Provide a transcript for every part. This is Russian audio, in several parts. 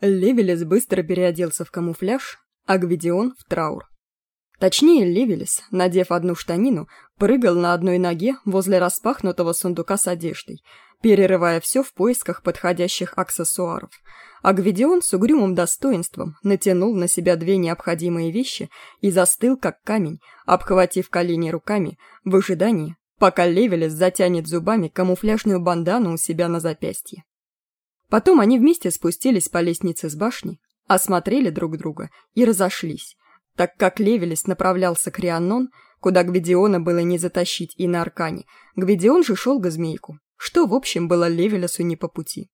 Левелес быстро переоделся в камуфляж, а Гвидион — в траур. Точнее, Левелес, надев одну штанину, прыгал на одной ноге возле распахнутого сундука с одеждой, перерывая все в поисках подходящих аксессуаров, а Гвидион с угрюмым достоинством натянул на себя две необходимые вещи и застыл, как камень, обхватив колени руками, в ожидании, пока Левелес затянет зубами камуфляжную бандану у себя на запястье. Потом они вместе спустились по лестнице с башни, осмотрели друг друга и разошлись, так как Левелес направлялся к Рианнон, куда Гвидиона было не затащить и на Аркане, Гвидион же шел к Змейку, что, в общем, было Левелесу не по пути.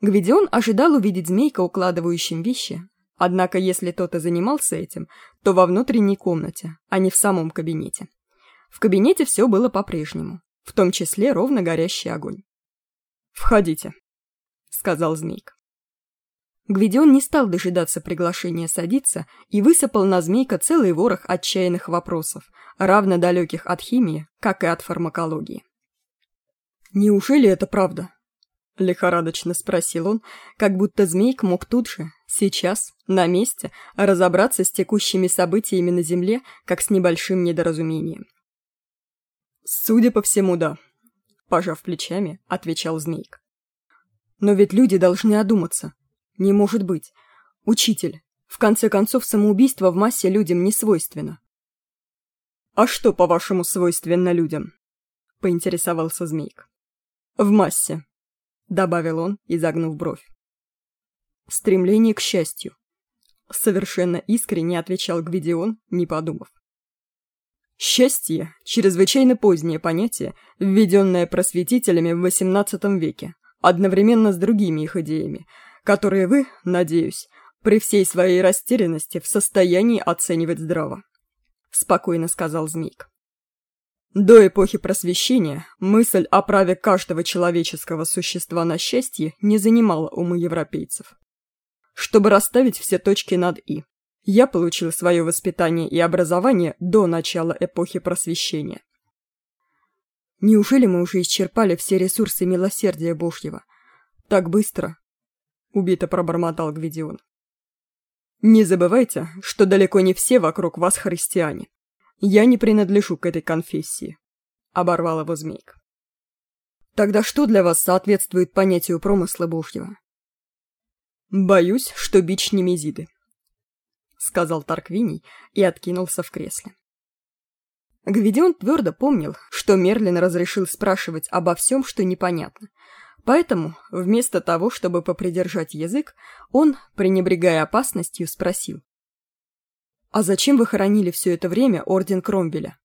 Гвидион ожидал увидеть Змейка, укладывающим вещи, однако если тот и занимался этим, то во внутренней комнате, а не в самом кабинете. В кабинете все было по-прежнему, в том числе ровно горящий огонь. «Входите», — сказал Змейк. Гвидион не стал дожидаться приглашения садиться и высыпал на Змейка целый ворох отчаянных вопросов, равно далеких от химии, как и от фармакологии. «Неужели это правда?» — лихорадочно спросил он, как будто Змейк мог тут же, сейчас, на месте, разобраться с текущими событиями на Земле, как с небольшим недоразумением. «Судя по всему, да», Пожав плечами, отвечал Змейк. Но ведь люди должны одуматься. Не может быть. Учитель, в конце концов, самоубийство в массе людям не свойственно. А что, по-вашему, свойственно людям? Поинтересовался Змейк. В массе, добавил он, изогнув бровь. Стремление к счастью. Совершенно искренне отвечал Гвидион, не подумав. Счастье – чрезвычайно позднее понятие, введенное просветителями в XVIII веке, одновременно с другими их идеями, которые вы, надеюсь, при всей своей растерянности в состоянии оценивать здраво. Спокойно сказал Змейк. До эпохи просвещения мысль о праве каждого человеческого существа на счастье не занимала умы европейцев. Чтобы расставить все точки над «и», я получил свое воспитание и образование до начала эпохи просвещения. Неужели мы уже исчерпали все ресурсы милосердия Божьего? Так быстро? Убито пробормотал Гвидион. Не забывайте, что далеко не все вокруг вас христиане. Я не принадлежу к этой конфессии. Оборвал его змейк. Тогда что для вас соответствует понятию промысла Божьего? Боюсь, что бич Немезиды. — сказал Тарквиний и откинулся в кресле. Гвидион твердо помнил, что Мерлин разрешил спрашивать обо всем, что непонятно. Поэтому, вместо того, чтобы попридержать язык, он, пренебрегая опасностью, спросил. «А зачем вы хоронили все это время орден Кромбеля?»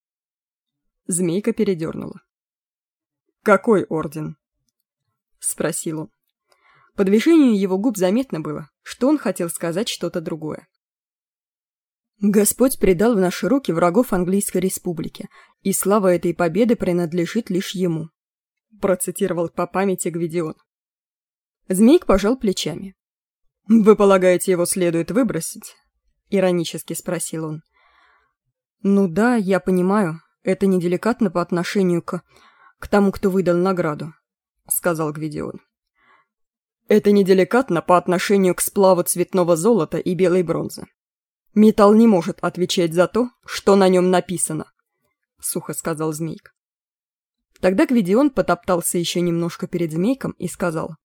Змейка передернула. «Какой орден?» — спросил он. По движению его губ заметно было, что он хотел сказать что-то другое. Господь предал в наши руки врагов Английской Республики, и слава этой победы принадлежит лишь ему», процитировал по памяти Гвидион. Змейк пожал плечами. «Вы полагаете, его следует выбросить?» Иронически спросил он. «Ну да, я понимаю, это неделикатно по отношению к... к тому, кто выдал награду», сказал Гвидион. «Это неделикатно по отношению к сплаву цветного золота и белой бронзы», «Металл не может отвечать за то, что на нем написано», — сухо сказал Змейк. Тогда Гвидион потоптался еще немножко перед Змейком и сказал.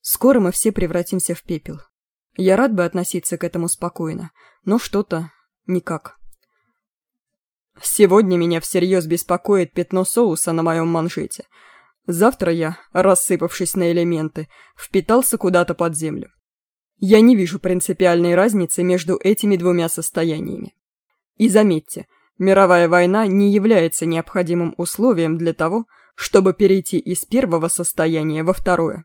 «Скоро мы все превратимся в пепел. Я рад бы относиться к этому спокойно, но что-то никак». «Сегодня меня всерьез беспокоит пятно соуса на моем манжете. Завтра я, рассыпавшись на элементы, впитался куда-то под землю. Я не вижу принципиальной разницы между этими двумя состояниями. И заметьте, мировая война не является необходимым условием для того, чтобы перейти из первого состояния во второе.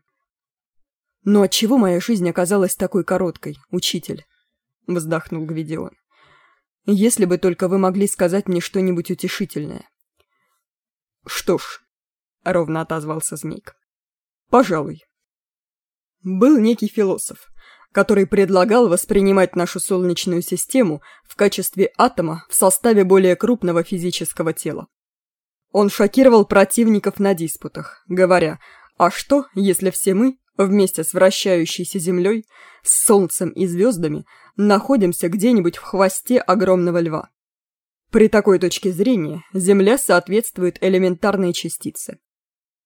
«Но отчего моя жизнь оказалась такой короткой, учитель?» — вздохнул Гвидион. «Если бы только вы могли сказать мне что-нибудь утешительное». «Что ж», — ровно отозвался Змейк, — «пожалуй». Был некий философ, который предлагал воспринимать нашу Солнечную систему в качестве атома в составе более крупного физического тела. Он шокировал противников на диспутах, говоря, а что, если все мы, вместе с вращающейся Землей, с Солнцем и звездами, находимся где-нибудь в хвосте огромного льва. При такой точке зрения Земля соответствует элементарной частице.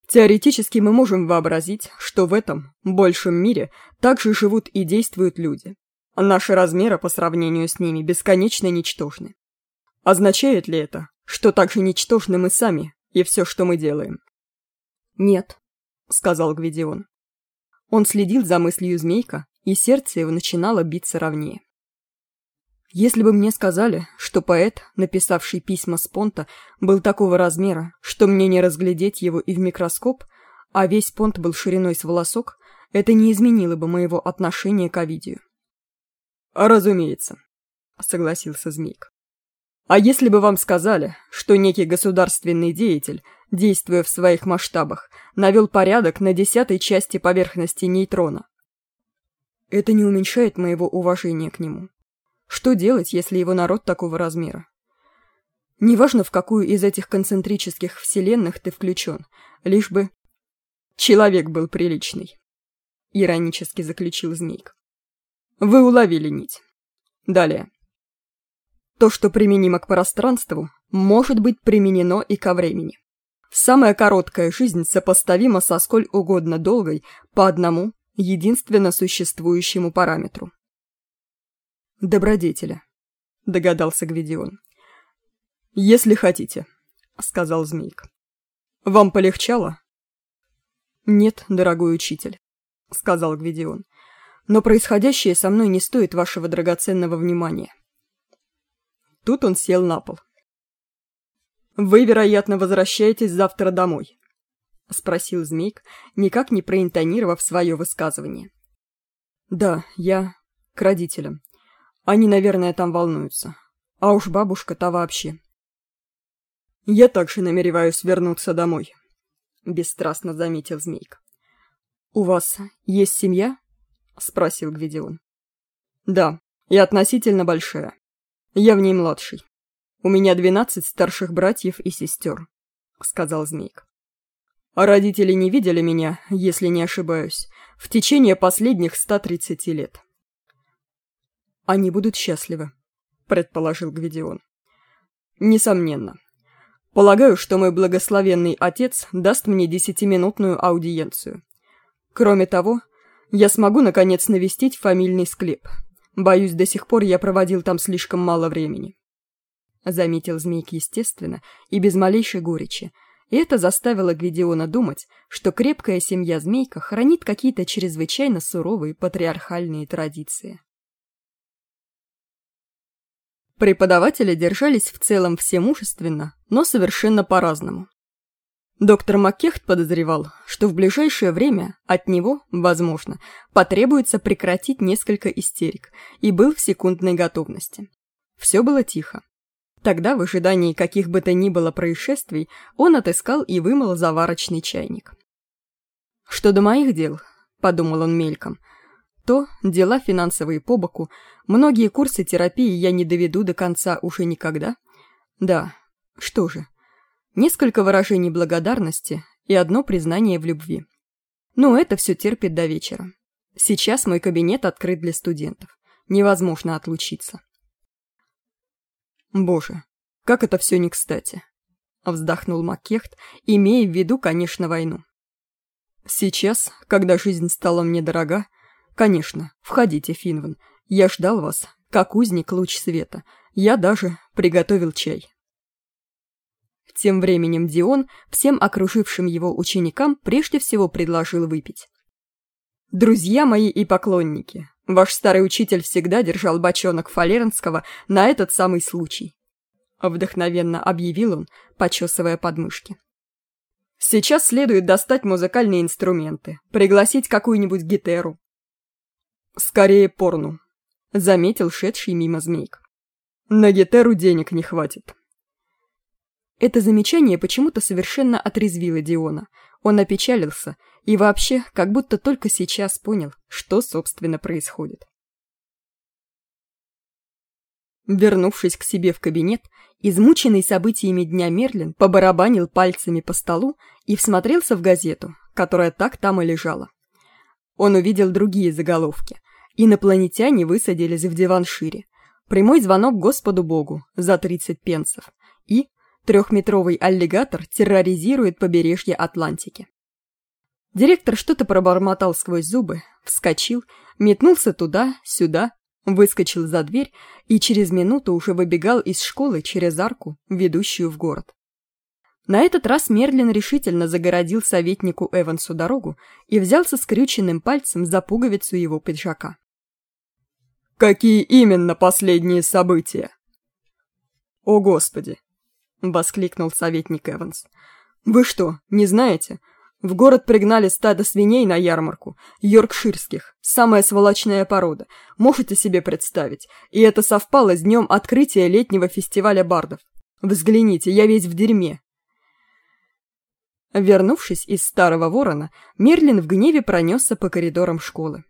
Теоретически мы можем вообразить, что в этом, большем мире, также живут и действуют люди. Наши размеры по сравнению с ними бесконечно ничтожны. Означает ли это, что также ничтожны мы сами и все, что мы делаем? «Нет», — сказал Гвидион. Он следил за мыслью змейка, и сердце его начинало биться ровнее. Если бы мне сказали, что поэт, написавший письма Спонта, был такого размера, что мне не разглядеть его и в микроскоп, а весь понт был шириной с волосок, это не изменило бы моего отношения к Овидию. «Разумеется», — согласился Змейк. «А если бы вам сказали, что некий государственный деятель, действуя в своих масштабах, навел порядок на десятой части поверхности нейтрона?» Это не уменьшает моего уважения к нему. Что делать, если его народ такого размера? Неважно, в какую из этих концентрических вселенных ты включен, лишь бы... Человек был приличный. Иронически заключил Змейк. Вы уловили нить. Далее. То, что применимо к пространству, может быть применено и ко времени. Самая короткая жизнь сопоставима со сколь угодно долгой по одному, единственно существующему параметру добродетеля», — догадался Гвидион. «Если хотите», — сказал Змейк. «Вам полегчало?» «Нет, дорогой учитель», — сказал Гвидион. «Но происходящее со мной не стоит вашего драгоценного внимания». Тут он сел на пол. «Вы, вероятно, возвращаетесь завтра домой?» — спросил Змейк, никак не проинтонировав свое высказывание. «Да, я к родителям. Они, наверное, там волнуются. А уж бабушка-то вообще. Я также намереваюсь вернуться домой, бесстрастно заметил Змейк. У вас есть семья? Спросил Гвидион. Да, и относительно большая. Я в ней младший. У меня двенадцать старших братьев и сестер, сказал Змейк. А родители не видели меня, если не ошибаюсь, в течение последних ста тридцати лет. Они будут счастливы, предположил Гвидион. Несомненно. Полагаю, что мой благословенный отец даст мне десятиминутную аудиенцию. Кроме того, я смогу, наконец, навестить фамильный склеп. Боюсь, до сих пор я проводил там слишком мало времени. Заметил Змейк естественно и без малейшей горечи, и это заставило Гвидиона думать, что крепкая семья Змейка хранит какие-то чрезвычайно суровые патриархальные традиции. Преподаватели держались в целом всемужественно, но совершенно по-разному. Доктор Маккехт подозревал, что в ближайшее время от него, возможно, потребуется прекратить несколько истерик, и был в секундной готовности. Все было тихо. Тогда, в ожидании каких бы то ни было происшествий, он отыскал и вымыл заварочный чайник. «Что до моих дел», — подумал он мельком, то дела финансовые по боку, многие курсы терапии я не доведу до конца уже никогда. Да, что же, несколько выражений благодарности и одно признание в любви. Но это все терпит до вечера. Сейчас мой кабинет открыт для студентов. Невозможно отлучиться. Боже, как это все не кстати. Вздохнул Маккехт, имея в виду, конечно, войну. Сейчас, когда жизнь стала мне дорога, «Конечно, входите, Финван. Я ждал вас, как узник луч света. Я даже приготовил чай». Тем временем Дион всем окружившим его ученикам прежде всего предложил выпить. «Друзья мои и поклонники, ваш старый учитель всегда держал бочонок Фалернского на этот самый случай», вдохновенно объявил он, почесывая подмышки. «Сейчас следует достать музыкальные инструменты, пригласить какую-нибудь гитеру, «Скорее порну», — заметил шедший мимо змейк. «На гитеру денег не хватит». Это замечание почему-то совершенно отрезвило Диона. Он опечалился и вообще как будто только сейчас понял, что, собственно, происходит. Вернувшись к себе в кабинет, измученный событиями дня Мерлин побарабанил пальцами по столу и всмотрелся в газету, которая так там и лежала. он увидел другие заголовки. Инопланетяне высадились в Диваншире. Прямой звонок Господу Богу за 30 пенсов. И трехметровый аллигатор терроризирует побережье Атлантики. Директор что-то пробормотал сквозь зубы, вскочил, метнулся туда, сюда, выскочил за дверь и через минуту уже выбегал из школы через арку, ведущую в город. На этот раз Мерлин решительно загородил советнику Эвансу дорогу и взялся скрюченным пальцем за пуговицу его пиджака. «Какие именно последние события?» «О, Господи!» — воскликнул советник Эванс. «Вы что, не знаете? В город пригнали стадо свиней на ярмарку, йоркширских, самая сволочная порода, можете себе представить, и это совпало с днем открытия летнего фестиваля бардов. Взгляните, я весь в дерьме, Вернувшись из Старого Ворона, Мерлин в гневе пронесся по коридорам школы.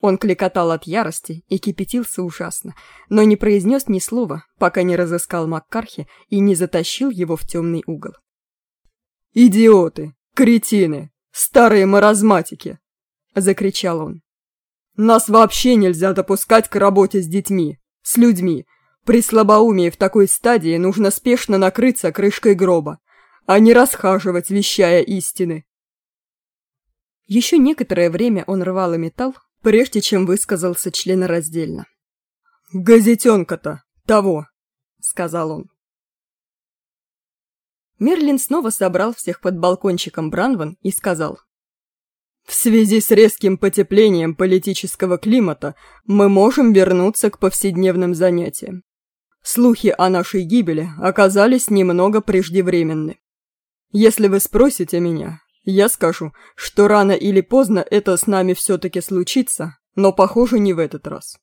Он кликотал от ярости и кипятился ужасно, но не произнес ни слова, пока не разыскал Маккархи и не затащил его в темный угол. «Идиоты! Кретины! Старые маразматики!» — закричал он. «Нас вообще нельзя допускать к работе с детьми, с людьми. При слабоумии в такой стадии нужно спешно накрыться крышкой гроба а не расхаживать, вещая истины. Еще некоторое время он рвал и металл, прежде чем высказался членораздельно. «Газетенка-то того!» — сказал он. Мерлин снова собрал всех под балкончиком Бранван и сказал. «В связи с резким потеплением политического климата мы можем вернуться к повседневным занятиям. Слухи о нашей гибели оказались немного преждевременны. Если вы спросите меня, я скажу, что рано или поздно это с нами все-таки случится, но, похоже, не в этот раз.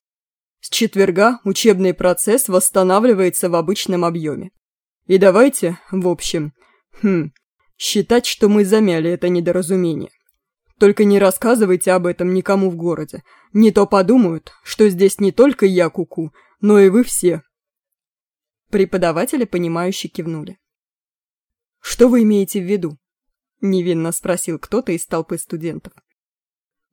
С четверга учебный процесс восстанавливается в обычном объеме. И давайте, в общем, хм, считать, что мы замяли это недоразумение. Только не рассказывайте об этом никому в городе. Не то подумают, что здесь не только я куку, -ку, но и вы все. Преподаватели, понимающе кивнули. «Что вы имеете в виду?» — невинно спросил кто-то из толпы студентов.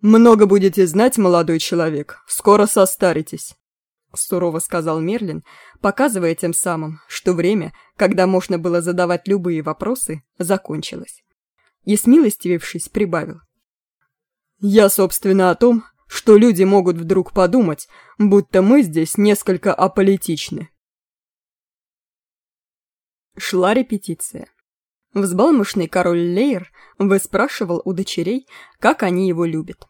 «Много будете знать, молодой человек, скоро состаритесь», — сурово сказал Мерлин, показывая тем самым, что время, когда можно было задавать любые вопросы, закончилось. И смилостивившись, прибавил. «Я, собственно, о том, что люди могут вдруг подумать, будто мы здесь несколько аполитичны». Шла репетиция. Взбалмошный король Лейер выспрашивал у дочерей, как они его любят.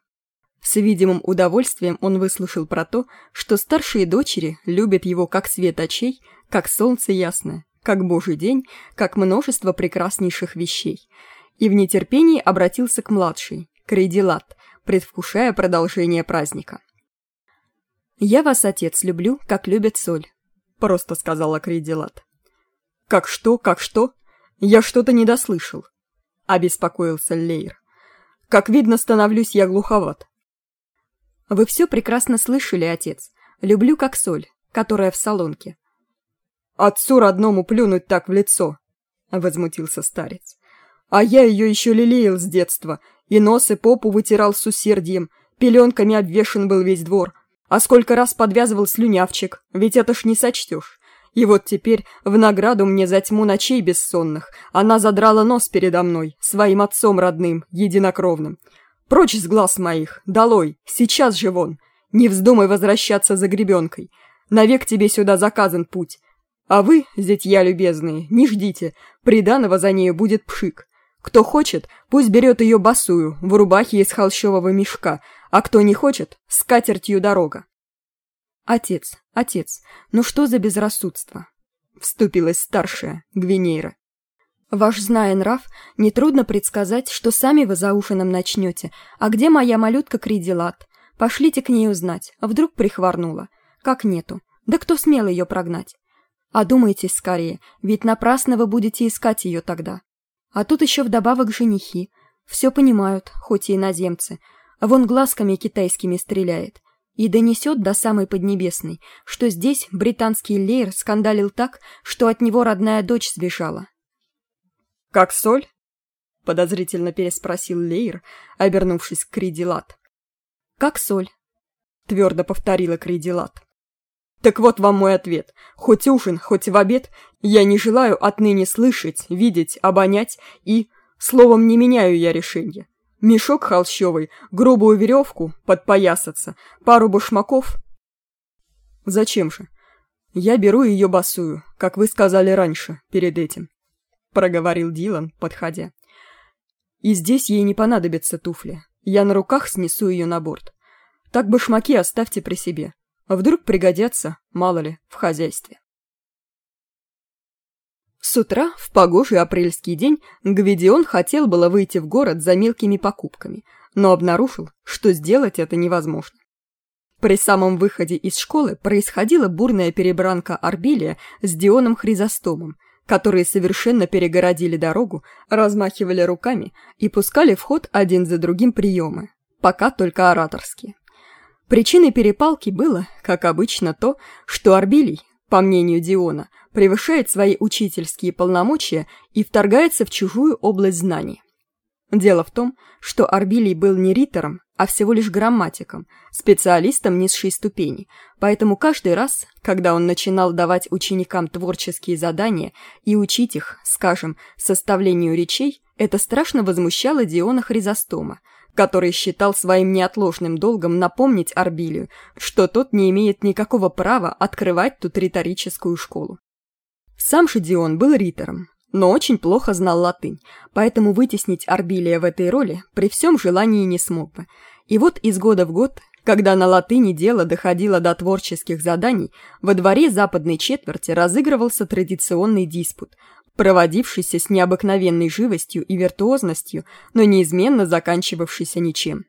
С видимым удовольствием он выслушал про то, что старшие дочери любят его как свет очей, как солнце ясное, как божий день, как множество прекраснейших вещей, и в нетерпении обратился к младшей, Крейдилат, предвкушая продолжение праздника. «Я вас, отец, люблю, как любят соль», — просто сказала Крейдилат. «Как что, как что?» «Я что-то не дослышал», — обеспокоился Лейр. «Как видно, становлюсь я глуховат». «Вы все прекрасно слышали, отец. Люблю как соль, которая в солонке». «Отцу родному плюнуть так в лицо», — возмутился старец. «А я ее еще лелеял с детства, и нос и попу вытирал с усердием, пеленками обвешан был весь двор, а сколько раз подвязывал слюнявчик, ведь это ж не сочтешь. И вот теперь, в награду мне за тьму ночей бессонных, она задрала нос передо мной, своим отцом родным, единокровным. Прочь с глаз моих, долой, сейчас же вон. Не вздумай возвращаться за гребенкой. Навек тебе сюда заказан путь. А вы, зятья любезные, не ждите, приданого за нею будет пшик. Кто хочет, пусть берет ее босую, в рубахе из холщового мешка, а кто не хочет, с катертью дорога. «Отец, отец, ну что за безрассудство?» Вступилась старшая, Гвинейра. «Ваш зная нрав, нетрудно предсказать, что сами вы за ужином начнете. А где моя малютка Кридилат? Пошлите к ней узнать, а вдруг прихворнула. Как нету? Да кто смел ее прогнать? Одумайтесь скорее, ведь напрасно вы будете искать ее тогда. А тут еще вдобавок женихи. Все понимают, хоть и иноземцы. Вон глазками китайскими стреляет и донесет до самой Поднебесной, что здесь британский леер скандалил так, что от него родная дочь сбежала. «Как соль?» — подозрительно переспросил леер, обернувшись к Кридилат. «Как соль», — твердо повторила Крейдилат. «Так вот вам мой ответ. Хоть ужин, хоть в обед, я не желаю отныне слышать, видеть, обонять и, словом, не меняю я решение. Мешок холщовый, грубую веревку, подпоясаться, пару башмаков. Зачем же? Я беру ее босую, как вы сказали раньше, перед этим, проговорил Дилан, подходя. И здесь ей не понадобятся туфли. Я на руках снесу ее на борт. Так башмаки оставьте при себе. Вдруг пригодятся, мало ли, в хозяйстве. С утра, в погожий апрельский день, Гвидион хотел было выйти в город за мелкими покупками, но обнаружил, что сделать это невозможно. При самом выходе из школы происходила бурная перебранка Арбилия с Дионом Хризостомом, которые совершенно перегородили дорогу, размахивали руками и пускали в ход один за другим приемы, пока только ораторские. Причиной перепалки было, как обычно, то, что Арбилий, по мнению Диона, превышает свои учительские полномочия и вторгается в чужую область знаний. Дело в том, что Арбилий был не ритором, а всего лишь грамматиком, специалистом низшей ступени, поэтому каждый раз, когда он начинал давать ученикам творческие задания и учить их, скажем, составлению речей, это страшно возмущало Диона Хризостома, который считал своим неотложным долгом напомнить Арбилию, что тот не имеет никакого права открывать тут риторическую школу. Сам же Дион был ритором, но очень плохо знал латынь, поэтому вытеснить Арбилия в этой роли при всем желании не смог бы. И вот из года в год, когда на латыни дело доходило до творческих заданий, во дворе западной четверти разыгрывался традиционный диспут, проводившийся с необыкновенной живостью и виртуозностью, но неизменно заканчивавшийся ничем.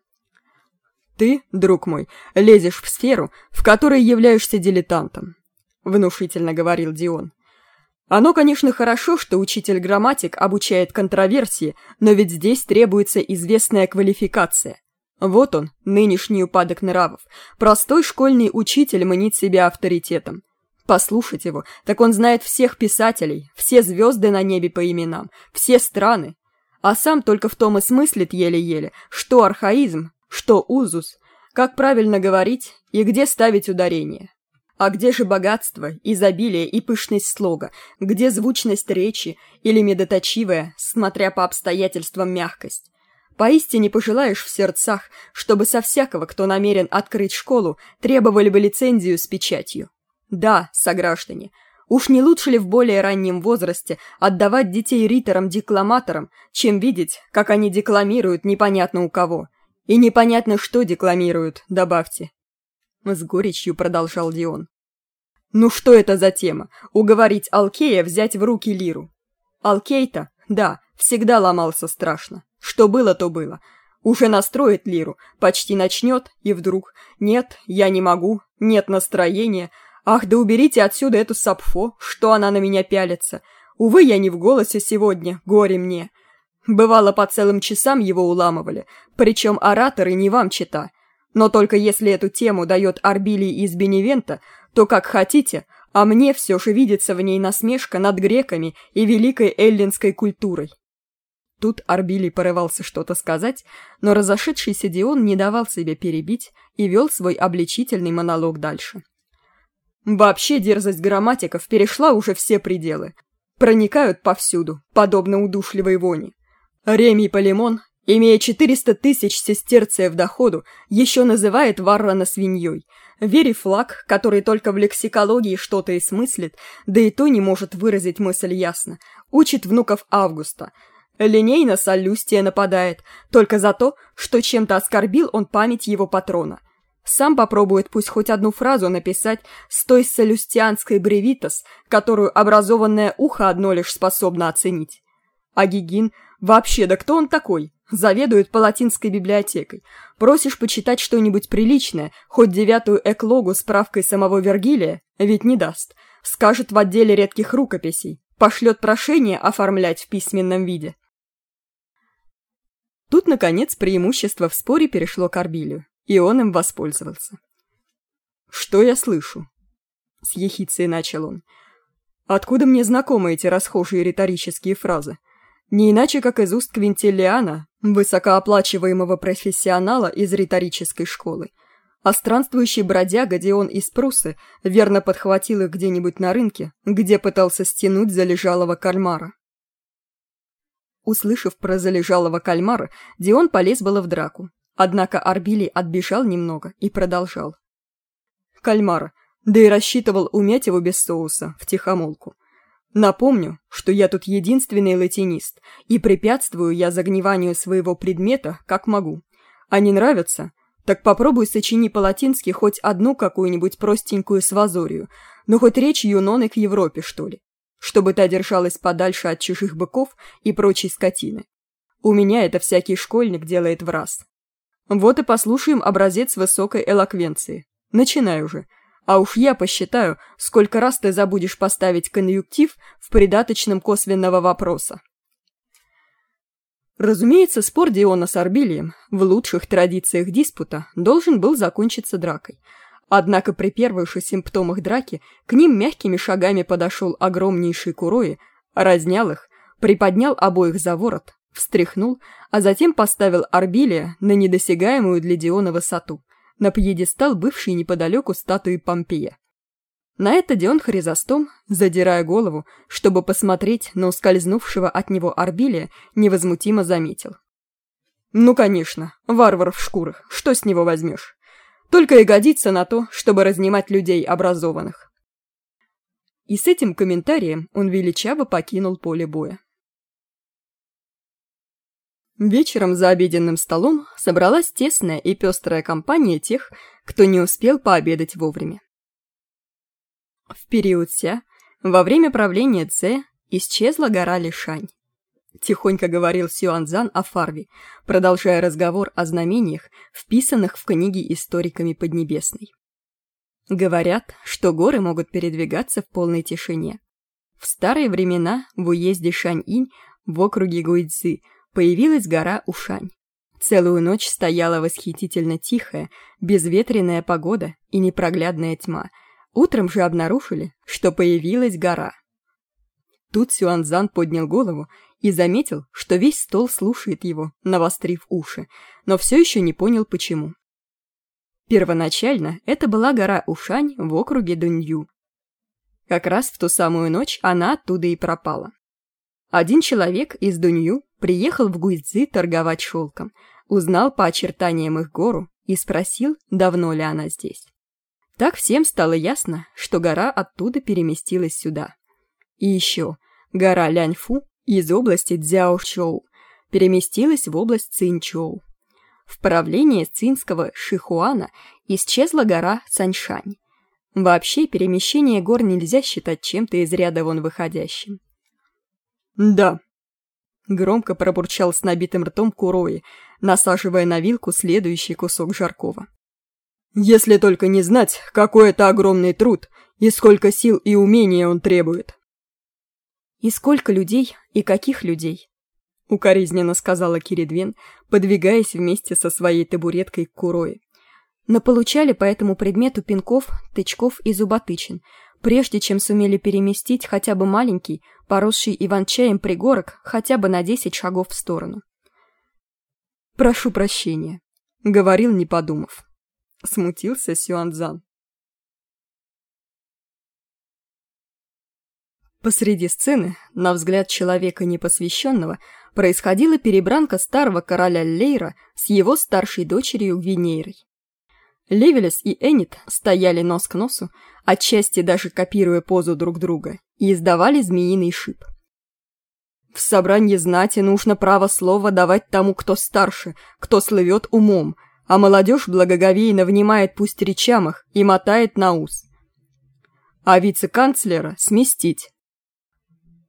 «Ты, друг мой, лезешь в сферу, в которой являешься дилетантом», — внушительно говорил Дион. Оно, конечно, хорошо, что учитель-грамматик обучает контроверсии, но ведь здесь требуется известная квалификация. Вот он, нынешний упадок нравов. Простой школьный учитель манит себя авторитетом. Послушать его, так он знает всех писателей, все звезды на небе по именам, все страны. А сам только в том и смыслит еле-еле, что архаизм, что узус, как правильно говорить и где ставить ударение. А где же богатство, изобилие и пышность слога? Где звучность речи или медоточивая, смотря по обстоятельствам, мягкость? Поистине пожелаешь в сердцах, чтобы со всякого, кто намерен открыть школу, требовали бы лицензию с печатью. Да, сограждане, уж не лучше ли в более раннем возрасте отдавать детей риторам-декламаторам, чем видеть, как они декламируют непонятно у кого? И непонятно, что декламируют, добавьте. С горечью продолжал Дион. Ну что это за тема? Уговорить Алкея взять в руки лиру. Алкей-то, да, всегда ломался страшно. Что было, то было. Уже настроит лиру, почти начнет, и вдруг «Нет, я не могу, нет настроения. Ах, да уберите отсюда эту сапфо, что она на меня пялится. Увы, я не в голосе сегодня, горе мне». Бывало, по целым часам его уламывали, причем ораторы не вам чита. Но только если эту тему дает Арбилий из Беневента, то как хотите, а мне все же видится в ней насмешка над греками и великой эллинской культурой. Тут Арбилий порывался что-то сказать, но разошедшийся Дион не давал себе перебить и вел свой обличительный монолог дальше. Вообще дерзость грамматиков перешла уже все пределы. Проникают повсюду, подобно удушливой вони. Ремий Полимон, имея 400 тысяч сестерцев доходу, еще называет Варрана свиньей – Вери флаг, который только в лексикологии что-то и смыслит, да и то не может выразить мысль ясно, учит внуков Августа. Линейно Солюстия нападает, только за то, что чем-то оскорбил он память его патрона. Сам попробует пусть хоть одну фразу написать с той солюстианской бревитас, которую образованное ухо одно лишь способно оценить. А вообще, да кто он такой? Заведует палатинской библиотекой. Просишь почитать что-нибудь приличное, хоть девятую эклогу с правкой самого Вергилия, ведь не даст. Скажет в отделе редких рукописей. Пошлет прошение оформлять в письменном виде. Тут, наконец, преимущество в споре перешло к Арбилию, и он им воспользовался. «Что я слышу?» — с ехицей начал он. «Откуда мне знакомы эти расхожие риторические фразы? Не иначе, как из уст Квинтилиана, высокооплачиваемого профессионала из риторической школы. А странствующий бродяга Дион из Прусы верно подхватил их где-нибудь на рынке, где пытался стянуть залежалого кальмара. Услышав про залежалого кальмара, Дион полез было в драку. Однако Арбилий отбежал немного и продолжал. Кальмара, да и рассчитывал уметь его без соуса, в тихомолку. Напомню, что я тут единственный латинист, и препятствую я загниванию своего предмета, как могу. А не нравится? Так попробуй сочини по-латински хоть одну какую-нибудь простенькую свазорию, ну хоть речь юноны к Европе, что ли, чтобы та держалась подальше от чужих быков и прочей скотины. У меня это всякий школьник делает в раз. Вот и послушаем образец высокой элоквенции. Начинай уже. А уж я посчитаю, сколько раз ты забудешь поставить конъюнктив в придаточном косвенного вопроса. Разумеется, спор Диона с Арбилием в лучших традициях диспута должен был закончиться дракой. Однако при первых симптомах драки к ним мягкими шагами подошел огромнейший Курои, разнял их, приподнял обоих за ворот, встряхнул, а затем поставил Арбилия на недосягаемую для Диона высоту, на пьедестал бывшей неподалеку статуи Помпея. На это Дион Хризостом, задирая голову, чтобы посмотреть на ускользнувшего от него Арбилия, невозмутимо заметил. «Ну, конечно, варвар в шкурах, что с него возьмешь? Только и годится на то, чтобы разнимать людей образованных». И с этим комментарием он величаво покинул поле боя. Вечером за обеденным столом собралась тесная и пестрая компания тех, кто не успел пообедать вовремя. В период Ся, во время правления Цэ, исчезла гора Лишань. Тихонько говорил Сюанзан о Фарве, продолжая разговор о знамениях, вписанных в книги историками Поднебесной. Говорят, что горы могут передвигаться в полной тишине. В старые времена в уезде Шань-Инь в округе Гуйцзы появилась гора Ушань. Целую ночь стояла восхитительно тихая, безветренная погода и непроглядная тьма – Утром же обнаружили, что появилась гора. Тут Сюанзан поднял голову и заметил, что весь стол слушает его, навострив уши, но все еще не понял, почему. Первоначально это была гора Ушань в округе Дунью. Как раз в ту самую ночь она оттуда и пропала. Один человек из Дунью приехал в Гуйцзы торговать шелком, узнал по очертаниям их гору и спросил, давно ли она здесь. Так всем стало ясно, что гора оттуда переместилась сюда. И еще, гора Ляньфу из области Цзяошчоу переместилась в область Цинчоу. В правлении цинского Шихуана исчезла гора Саньшань. Вообще, перемещение гор нельзя считать чем-то из ряда вон выходящим. «Да», — громко пробурчал с набитым ртом Курои, насаживая на вилку следующий кусок жаркого. Если только не знать, какой это огромный труд и сколько сил и умения он требует. «И сколько людей, и каких людей?» — укоризненно сказала Киридвин, подвигаясь вместе со своей табуреткой к Курое. Но получали по этому предмету пинков, тычков и зуботычин, прежде чем сумели переместить хотя бы маленький, поросший иван-чаем пригорок хотя бы на десять шагов в сторону. «Прошу прощения», — говорил, не подумав. — смутился Сюанзан. Посреди сцены, на взгляд человека непосвященного, происходила перебранка старого короля Лейра с его старшей дочерью Гвинейрой. Левелес и Энит стояли нос к носу, отчасти даже копируя позу друг друга, и издавали змеиный шип. В собрании знати нужно право слова давать тому, кто старше, кто слывет умом, а молодежь благоговейно внимает пусть речам их и мотает на ус. А вице-канцлера сместить.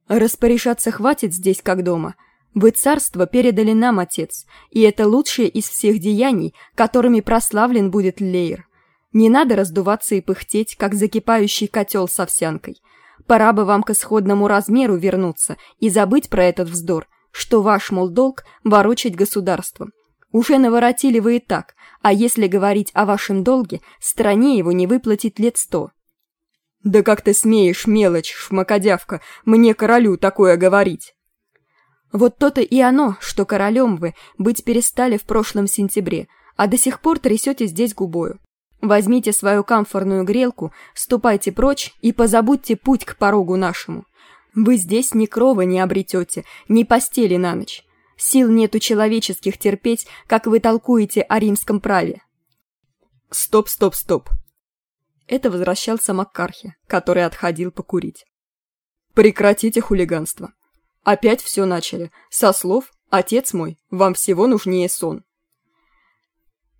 Распоряжаться хватит здесь как дома. Вы царство передали нам, отец, и это лучшее из всех деяний, которыми прославлен будет Лейр. Не надо раздуваться и пыхтеть, как закипающий котел с овсянкой. Пора бы вам к исходному размеру вернуться и забыть про этот вздор, что ваш, мол, долг ворочать государством. Уже наворотили вы и так, а если говорить о вашем долге, стране его не выплатить лет сто. Да как ты смеешь, мелочь, шмакодявка, мне, королю, такое говорить? Вот то-то и оно, что королем вы быть перестали в прошлом сентябре, а до сих пор трясете здесь губою. Возьмите свою камфорную грелку, ступайте прочь и позабудьте путь к порогу нашему. Вы здесь ни крова не обретете, ни постели на ночь. Сил нету человеческих терпеть, как вы толкуете о римском праве. Стоп, стоп, стоп. Это возвращался Маккархи, который отходил покурить. Прекратите хулиганство. Опять все начали. Со слов «Отец мой, вам всего нужнее сон».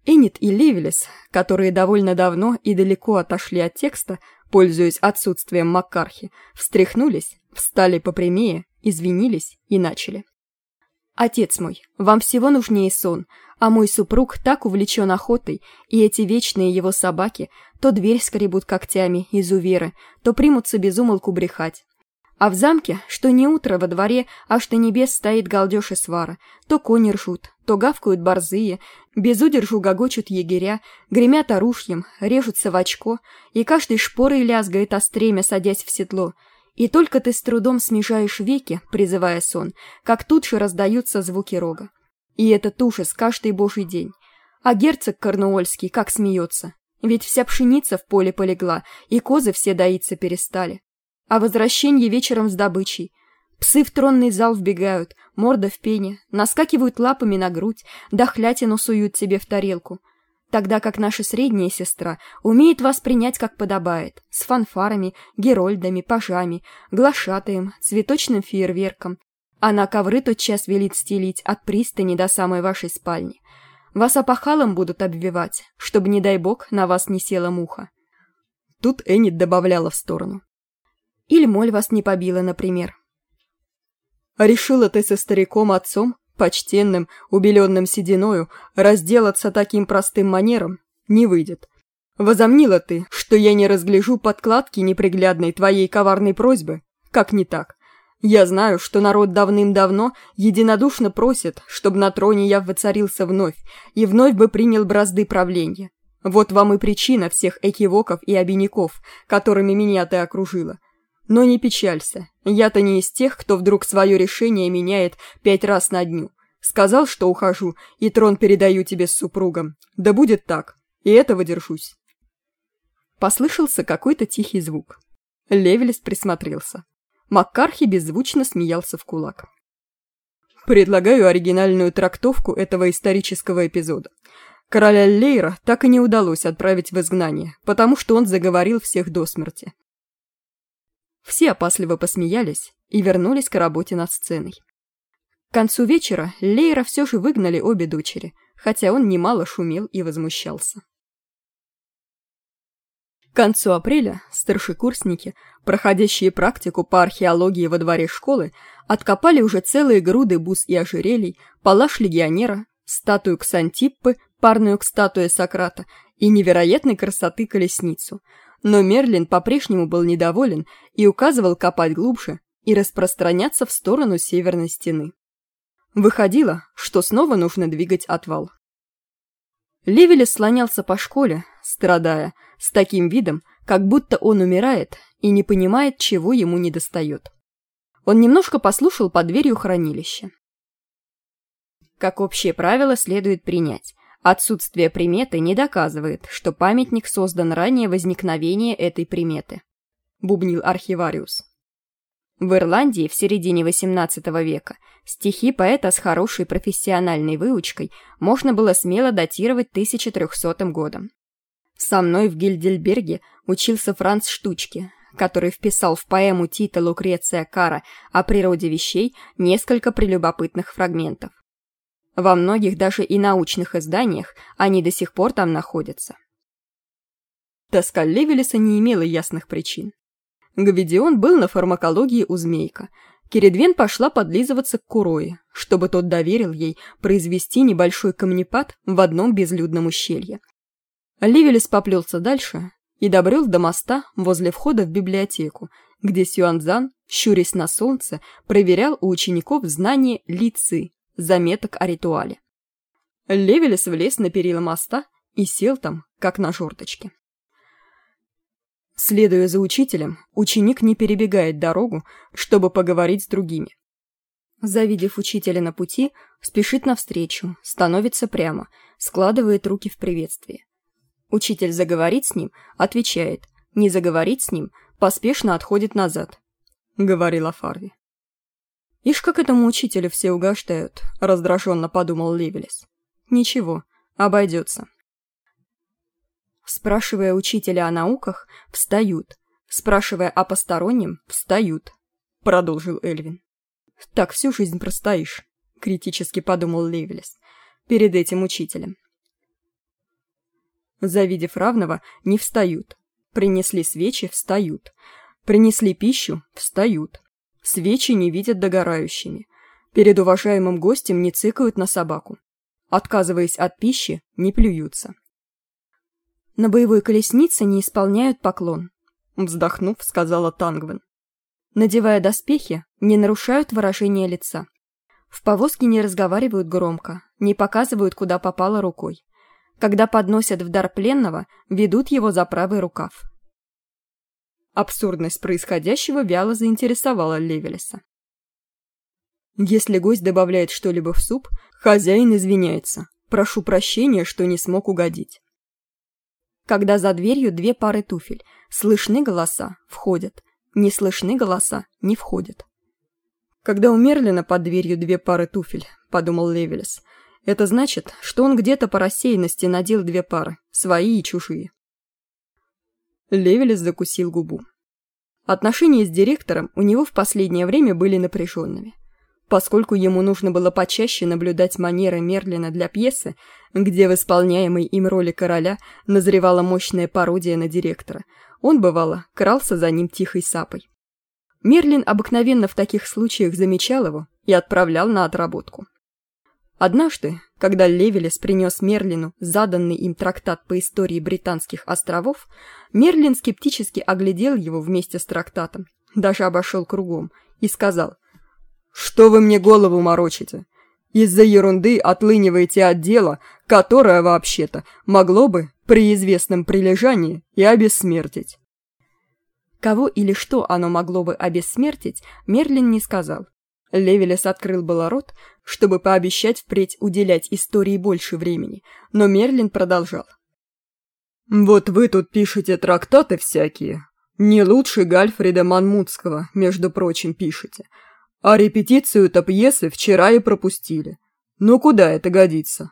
Энит и Ливелес, которые довольно давно и далеко отошли от текста, пользуясь отсутствием Маккархи, встряхнулись, встали попрямее, извинились и начали. «Отец мой, вам всего нужнее сон, а мой супруг так увлечен охотой, и эти вечные его собаки то дверь скребут когтями из уверы, то примутся безумолку брехать. А в замке, что не утро во дворе, а что небес стоит галдеж и свара, то кони ржут, то гавкают борзые, без удержу гогочут егеря, гремят оружием, режутся в очко, и каждый шпорой лязгает остремя, садясь в седло. И только ты с трудом смежаешь веки, призывая сон, как тут же раздаются звуки рога. И этот ужас каждый божий день. А герцог Корнуольский как смеется. Ведь вся пшеница в поле полегла, и козы все доиться перестали о возвращении вечером с добычей. Псы в тронный зал вбегают, морда в пене, наскакивают лапами на грудь, дохлятину суют себе в тарелку. Тогда как наша средняя сестра умеет вас принять как подобает, с фанфарами, герольдами, пажами, глашатаем, цветочным фейерверком. Она ковры тотчас велит стелить от пристани до самой вашей спальни. Вас опахалом будут обвивать, чтобы, не дай бог, на вас не села муха. Тут Эннет добавляла в сторону. Или моль вас не побила, например. А решила ты со стариком-отцом, почтенным, убеленным сединою, разделаться таким простым манером? Не выйдет. Возомнила ты, что я не разгляжу подкладки неприглядной твоей коварной просьбы? Как не так? Я знаю, что народ давным-давно единодушно просит, чтобы на троне я воцарился вновь, и вновь бы принял бразды правления. Вот вам и причина всех экивоков и обиняков, которыми меня ты окружила. Но не печалься, я-то не из тех, кто вдруг свое решение меняет пять раз на дню. Сказал, что ухожу, и трон передаю тебе с супругом. Да будет так, и этого держусь. Послышался какой-то тихий звук. Левелес присмотрелся. Маккархи беззвучно смеялся в кулак. Предлагаю оригинальную трактовку этого исторического эпизода. Короля Лейра так и не удалось отправить в изгнание, потому что он заговорил всех до смерти. Все опасливо посмеялись и вернулись к работе над сценой. К концу вечера Лейра все же выгнали обе дочери, хотя он немало шумел и возмущался. К концу апреля старшекурсники, проходящие практику по археологии во дворе школы, откопали уже целые груды бус и ожерелий, палаш легионера, статую Ксантиппы, парную к статуе Сократа и невероятной красоты колесницу – но Мерлин по-прежнему был недоволен и указывал копать глубже и распространяться в сторону северной стены. Выходило, что снова нужно двигать отвал. Левелес слонялся по школе, страдая, с таким видом, как будто он умирает и не понимает, чего ему недостает. Он немножко послушал под дверью хранилища. Как общее правило следует принять, Отсутствие приметы не доказывает, что памятник создан ранее возникновения этой приметы. Бубнил архивариус. В Ирландии в середине XVIII века стихи поэта с хорошей профессиональной выучкой можно было смело датировать 1300 годом. Со мной в Гильдельберге учился Франц Штучки, который вписал в поэму Тита Лукреция Кара о природе вещей несколько прелюбопытных фрагментов. Во многих даже и научных изданиях они до сих пор там находятся. Тоска Левелеса не имела ясных причин. Гвидион был на фармакологии у змейка. Киридвен пошла подлизываться к Курое, чтобы тот доверил ей произвести небольшой камнепад в одном безлюдном ущелье. Ливелес поплелся дальше и добрел до моста возле входа в библиотеку, где Сюанзан, щурясь на солнце, проверял у учеников знание лицы заметок о ритуале. Левелес влез на перила моста и сел там, как на жорточке. Следуя за учителем, ученик не перебегает дорогу, чтобы поговорить с другими. Завидев учителя на пути, спешит навстречу, становится прямо, складывает руки в приветствие. Учитель заговорит с ним, отвечает, не заговорит с ним, поспешно отходит назад, — говорила Фарви. «Ишь, как этому учителю все угождают», — раздраженно подумал Ливелес. «Ничего, обойдется». Спрашивая учителя о науках, встают. Спрашивая о постороннем, встают, — продолжил Эльвин. «Так всю жизнь простоишь», — критически подумал Ливелес, перед этим учителем. Завидев равного, не встают. Принесли свечи, встают. Принесли пищу, встают. Свечи не видят догорающими. Перед уважаемым гостем не цыкают на собаку. Отказываясь от пищи, не плюются. На боевой колеснице не исполняют поклон. Вздохнув, сказала Тангвен. Надевая доспехи, не нарушают выражение лица. В повозке не разговаривают громко, не показывают, куда попало рукой. Когда подносят в дар пленного, ведут его за правый рукав. Абсурдность происходящего вяло заинтересовала Левелеса. Если гость добавляет что-либо в суп, хозяин извиняется. Прошу прощения, что не смог угодить. Когда за дверью две пары туфель, слышны голоса, входят. Не слышны голоса, не входят. Когда у под дверью две пары туфель, подумал Левелес, это значит, что он где-то по рассеянности надел две пары, свои и чужие. Левелес закусил губу. Отношения с директором у него в последнее время были напряженными. Поскольку ему нужно было почаще наблюдать манеры Мерлина для пьесы, где в исполняемой им роли короля назревала мощная пародия на директора, он, бывало, крался за ним тихой сапой. Мерлин обыкновенно в таких случаях замечал его и отправлял на отработку. Однажды, когда Левелес принес Мерлину заданный им трактат по истории британских островов, Мерлин скептически оглядел его вместе с трактатом, даже обошел кругом, и сказал, «Что вы мне голову морочите? Из-за ерунды отлыниваете от дела, которое, вообще-то, могло бы, при известном прилежании, и обессмертить». Кого или что оно могло бы обессмертить, Мерлин не сказал. Левелес открыл было рот, чтобы пообещать впредь уделять истории больше времени, но Мерлин продолжал. «Вот вы тут пишете трактаты всякие. Не лучше Гальфрида Манмутского, между прочим, пишете. А репетицию-то пьесы вчера и пропустили. Ну куда это годится?»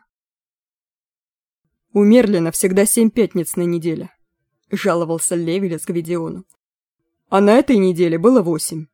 «У Мерлина всегда семь пятниц на неделе», — жаловался Левелес Гвидиону. «А на этой неделе было восемь.